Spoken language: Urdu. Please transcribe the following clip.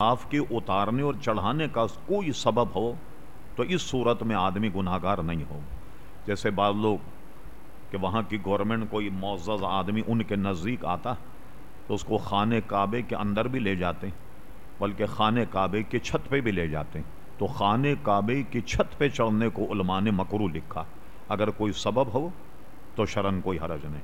آف کے اتارنے اور چڑھانے کا کوئی سبب ہو تو اس صورت میں آدمی گناہ گار نہیں ہو۔ جیسے بعض لوگ کہ وہاں کی گورنمنٹ کوئی معزز آدمی ان کے نزدیک آتا تو اس کو خانے کعبے کے اندر بھی لے جاتے، بلکہ خانے کعبے کے چھت پہ بھی لے جاتے۔ تو خانے کعبے کی چھت پہ چڑھنے کو علماء نے مکرو لکھا۔ اگر کوئی سبب ہو تو شرن کوئی حرج نہیں۔